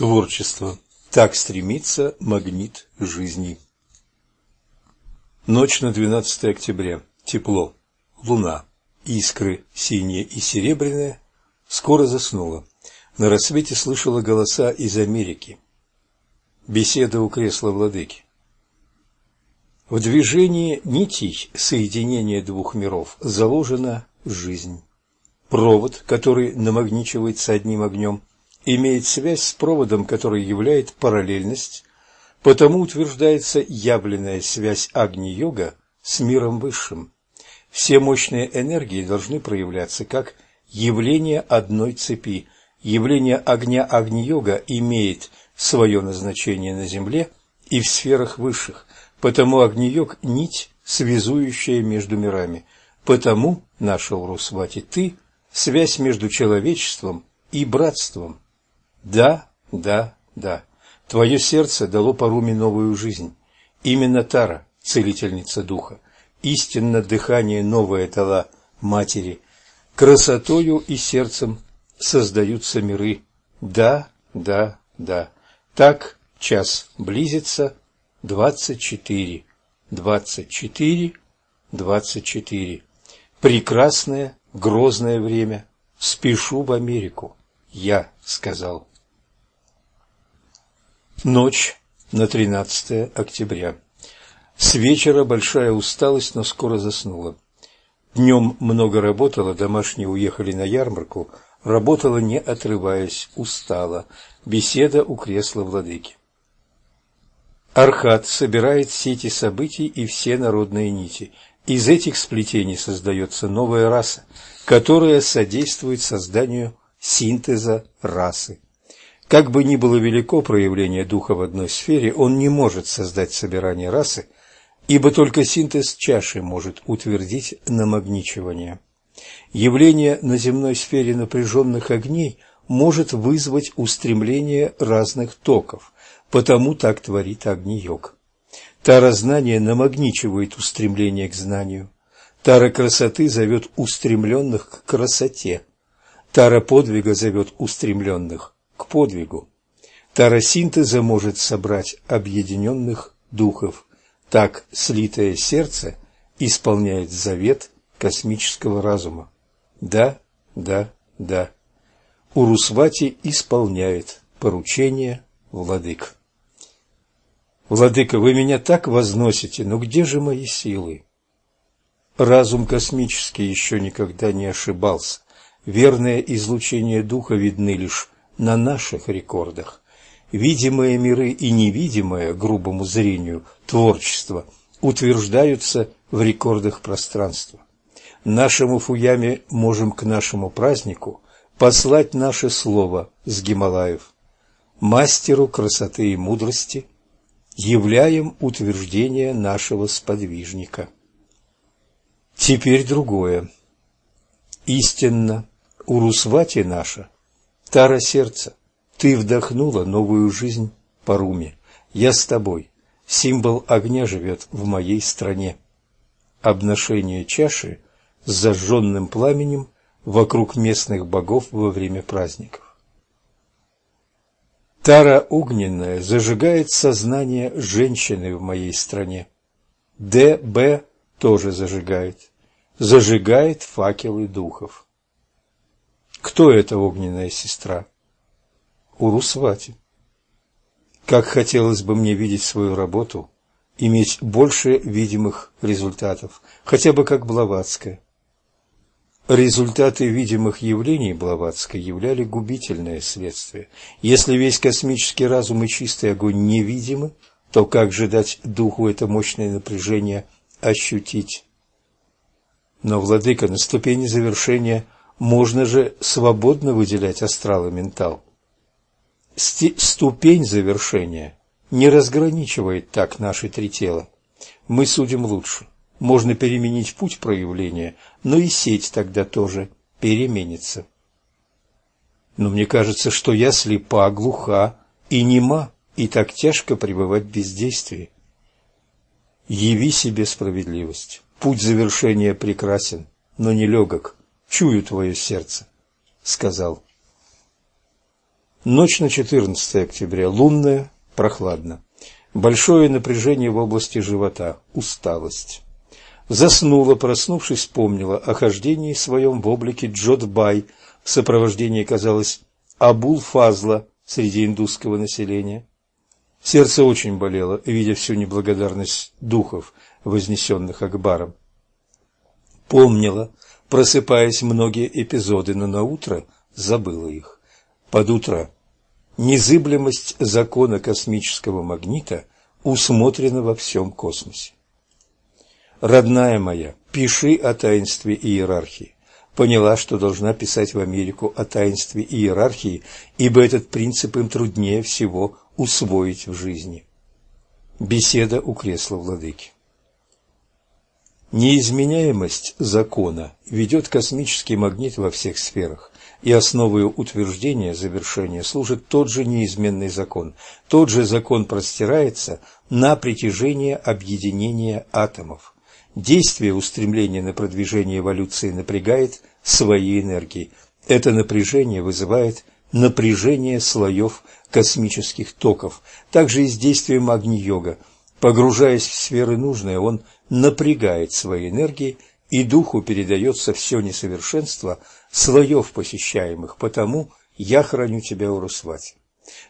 Творчество. Так стремится магнит жизни. Ночь на 12 октября. Тепло. Луна. Искры, синие и серебряные. Скоро заснула. На рассвете слышала голоса из Америки. Беседа у кресла владыки. В движении нитей соединения двух миров заложена жизнь. Провод, который намагничивается одним огнем, имеет связь с проводом, который являет параллельность, потому утверждается явленная связь Агни-йога с миром высшим. Все мощные энергии должны проявляться как явление одной цепи. Явление огня Агни-йога имеет свое назначение на Земле и в сферах высших, потому Агни-йог – нить, связующая между мирами. Потому, нашел Русвати, ты – связь между человечеством и братством. Да, да, да. Твое сердце дало Паруме новую жизнь. Именно Тара, целительница духа, истинно дыхание новое дала матери. Красотою и сердцем создаются миры. Да, да, да. Так час близится. Двадцать четыре, двадцать четыре, двадцать четыре. Прекрасное, грозное время. Спешу в Америку. Я сказал. Ночь на 13 октября. С вечера большая усталость, но скоро заснула. Днем много работала, домашние уехали на ярмарку, работала не отрываясь, устала. Беседа у кресла владыки. Архат собирает сети событий и все народные нити. Из этих сплетений создается новая раса, которая содействует созданию синтеза расы. Как бы ни было велико проявление духа в одной сфере, он не может создать собирание расы, ибо только синтез чаши может утвердить намагничивание. Явление на земной сфере напряженных огней может вызвать устремление разных токов, потому так творит Агни-йог. Тара знания намагничивает устремление к знанию. Тара красоты зовет устремленных к красоте. Тара подвига зовет устремленных к подвигу. Тара синтеза может собрать объединенных духов. Так слитое сердце исполняет завет космического разума. Да, да, да. Урусвати исполняет поручение владык. Владыка, вы меня так возносите, но где же мои силы? Разум космический еще никогда не ошибался. Верное излучение духа видны лишь на наших рекордах. Видимые миры и невидимое, грубому зрению, творчество утверждаются в рекордах пространства. Нашему Фуяме можем к нашему празднику послать наше слово с Гималаев. Мастеру красоты и мудрости являем утверждение нашего сподвижника. Теперь другое. Истинно, Урусвати наша Тара сердца, ты вдохнула новую жизнь по руме. Я с тобой. Символ огня живет в моей стране. Обношение чаши с зажженным пламенем вокруг местных богов во время праздников. Тара огненная зажигает сознание женщины в моей стране. Д.Б. тоже зажигает. Зажигает факелы духов. Кто эта огненная сестра? Урусвати. Как хотелось бы мне видеть свою работу, иметь больше видимых результатов, хотя бы как Блаватская. Результаты видимых явлений Блаватской являли губительное следствие. Если весь космический разум и чистый огонь невидимы, то как же дать духу это мощное напряжение ощутить? Но, владыка, на ступени завершения – можно же свободно выделять астрал и ментал. Ступень завершения не разграничивает так наши три тела. Мы судим лучше. Можно переменить путь проявления, но и сеть тогда тоже переменится. Но мне кажется, что я слепа, глуха и нема, и так тяжко пребывать в бездействии. Яви себе справедливость. Путь завершения прекрасен, но не легок чую твое сердце, сказал. Ночь на 14 октября. Лунная, прохладно. Большое напряжение в области живота, усталость. Заснула, проснувшись, вспомнила о хождении своем в облике Джодбай в сопровождении, казалось, Абул-Фазла среди индусского населения. Сердце очень болело, видя всю неблагодарность духов, вознесенных Акбаром. Помнила, просыпаясь многие эпизоды, но на утро забыла их под утро. Незыблемость закона космического магнита усмотрена во всем космосе. Родная моя, пиши о таинстве иерархии. Поняла, что должна писать в Америку о таинстве иерархии, ибо этот принцип им труднее всего усвоить в жизни. Беседа у кресла владыки. Неизменяемость закона ведет космический магнит во всех сферах и основой утверждения завершения служит тот же неизменный закон. Тот же закон простирается на притяжение объединения атомов. Действие устремления на продвижение эволюции напрягает свои энергии. Это напряжение вызывает напряжение слоев космических токов. Также и с действием Агни-йога. Погружаясь в сферы нужные, он напрягает свои энергии, и духу передается все несовершенство – слоев посещаемых, потому я храню тебя, Урусвати.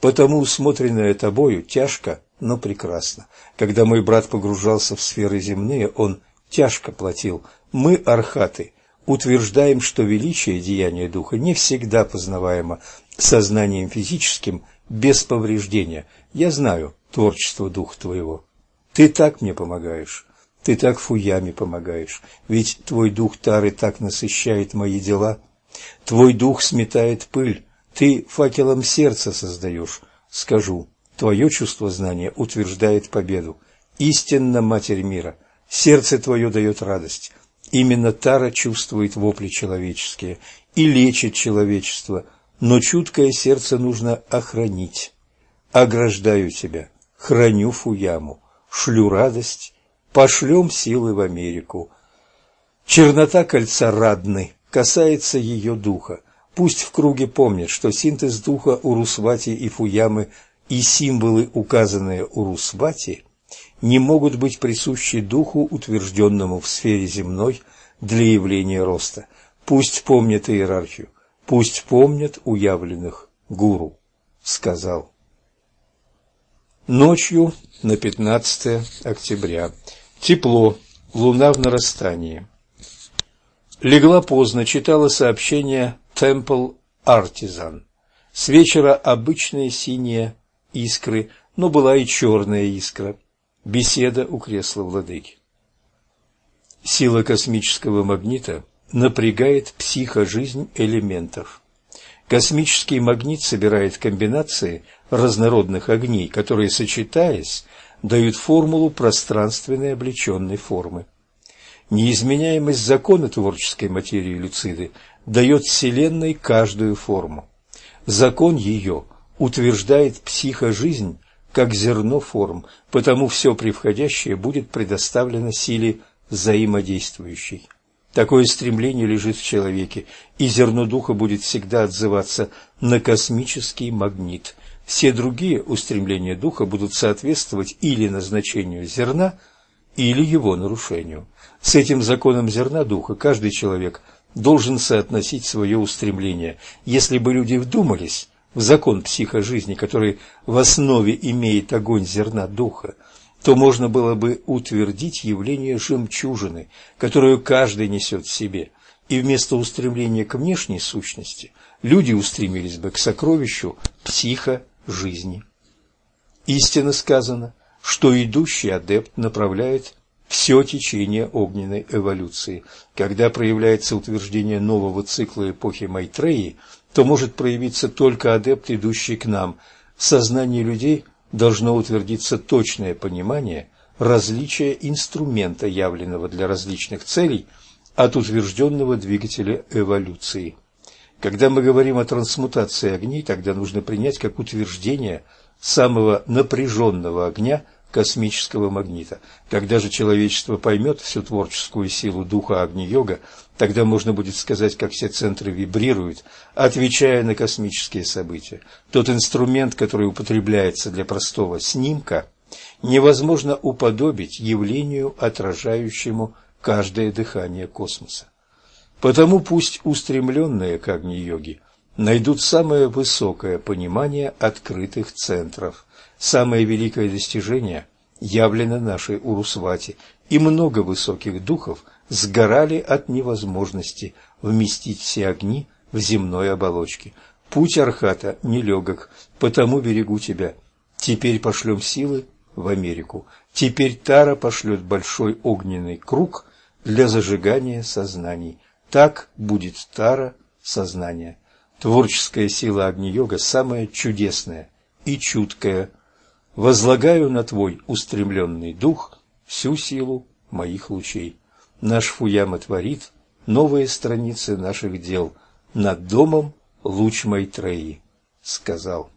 Потому усмотренное тобою тяжко, но прекрасно. Когда мой брат погружался в сферы земные, он тяжко платил. Мы, архаты, утверждаем, что величие деяния духа не всегда познаваемо сознанием физическим без повреждения. Я знаю творчество духа твоего. Ты так мне помогаешь. Ты так фуями помогаешь, ведь твой дух Тары так насыщает мои дела. Твой дух сметает пыль, ты факелом сердца создаешь. Скажу, твое чувство знания утверждает победу. Истинно, Матерь мира, сердце твое дает радость. Именно Тара чувствует вопли человеческие и лечит человечество, но чуткое сердце нужно охранить. Ограждаю тебя, храню Фуяму, шлю радость Пошлем силы в Америку. Чернота кольца Радны касается ее духа. Пусть в круге помнят, что синтез духа Урусвати и Фуямы и символы, указанные Урусвати, не могут быть присущи духу, утвержденному в сфере земной для явления роста. Пусть помнят иерархию, пусть помнят уявленных гуру, сказал. Ночью на 15 октября Тепло, луна в нарастании. Легла поздно, читала сообщение «Темпл Артизан». С вечера обычные синие искры, но была и черная искра. Беседа у кресла владыки. Сила космического магнита напрягает психожизнь элементов. Космический магнит собирает комбинации разнородных огней, которые, сочетаясь, дают формулу пространственной облеченной формы. Неизменяемость закона творческой материи Люциды дает Вселенной каждую форму. Закон ее утверждает психожизнь как зерно форм, потому все превходящее будет предоставлено силе взаимодействующей. Такое стремление лежит в человеке, и зерно духа будет всегда отзываться на космический магнит, все другие устремления духа будут соответствовать или назначению зерна, или его нарушению. С этим законом зерна духа каждый человек должен соотносить свое устремление. Если бы люди вдумались в закон психожизни, который в основе имеет огонь зерна духа, то можно было бы утвердить явление жемчужины, которую каждый несет в себе, и вместо устремления к внешней сущности люди устремились бы к сокровищу психо жизни. Истинно сказано, что идущий адепт направляет все течение огненной эволюции. Когда проявляется утверждение нового цикла эпохи Майтреи, то может проявиться только адепт, идущий к нам. В сознании людей должно утвердиться точное понимание различия инструмента, явленного для различных целей, от утвержденного двигателя эволюции. Когда мы говорим о трансмутации огней, тогда нужно принять как утверждение самого напряженного огня космического магнита. Когда же человечество поймет всю творческую силу духа Агни-йога, тогда можно будет сказать, как все центры вибрируют, отвечая на космические события. Тот инструмент, который употребляется для простого снимка, невозможно уподобить явлению, отражающему каждое дыхание космоса. Потому пусть устремленные к Агни-йоге найдут самое высокое понимание открытых центров – Самое великое достижение явлено нашей Урусвати, и много высоких духов сгорали от невозможности вместить все огни в земной оболочке. Путь Архата нелегок, потому берегу тебя. Теперь пошлем силы в Америку. Теперь Тара пошлет большой огненный круг для зажигания сознаний. Так будет Тара сознания. Творческая сила Агни-йога самая чудесная и чуткая – возлагаю на твой устремленный дух всю силу моих лучей. Наш Фуяма творит новые страницы наших дел над домом луч Майтреи, сказал.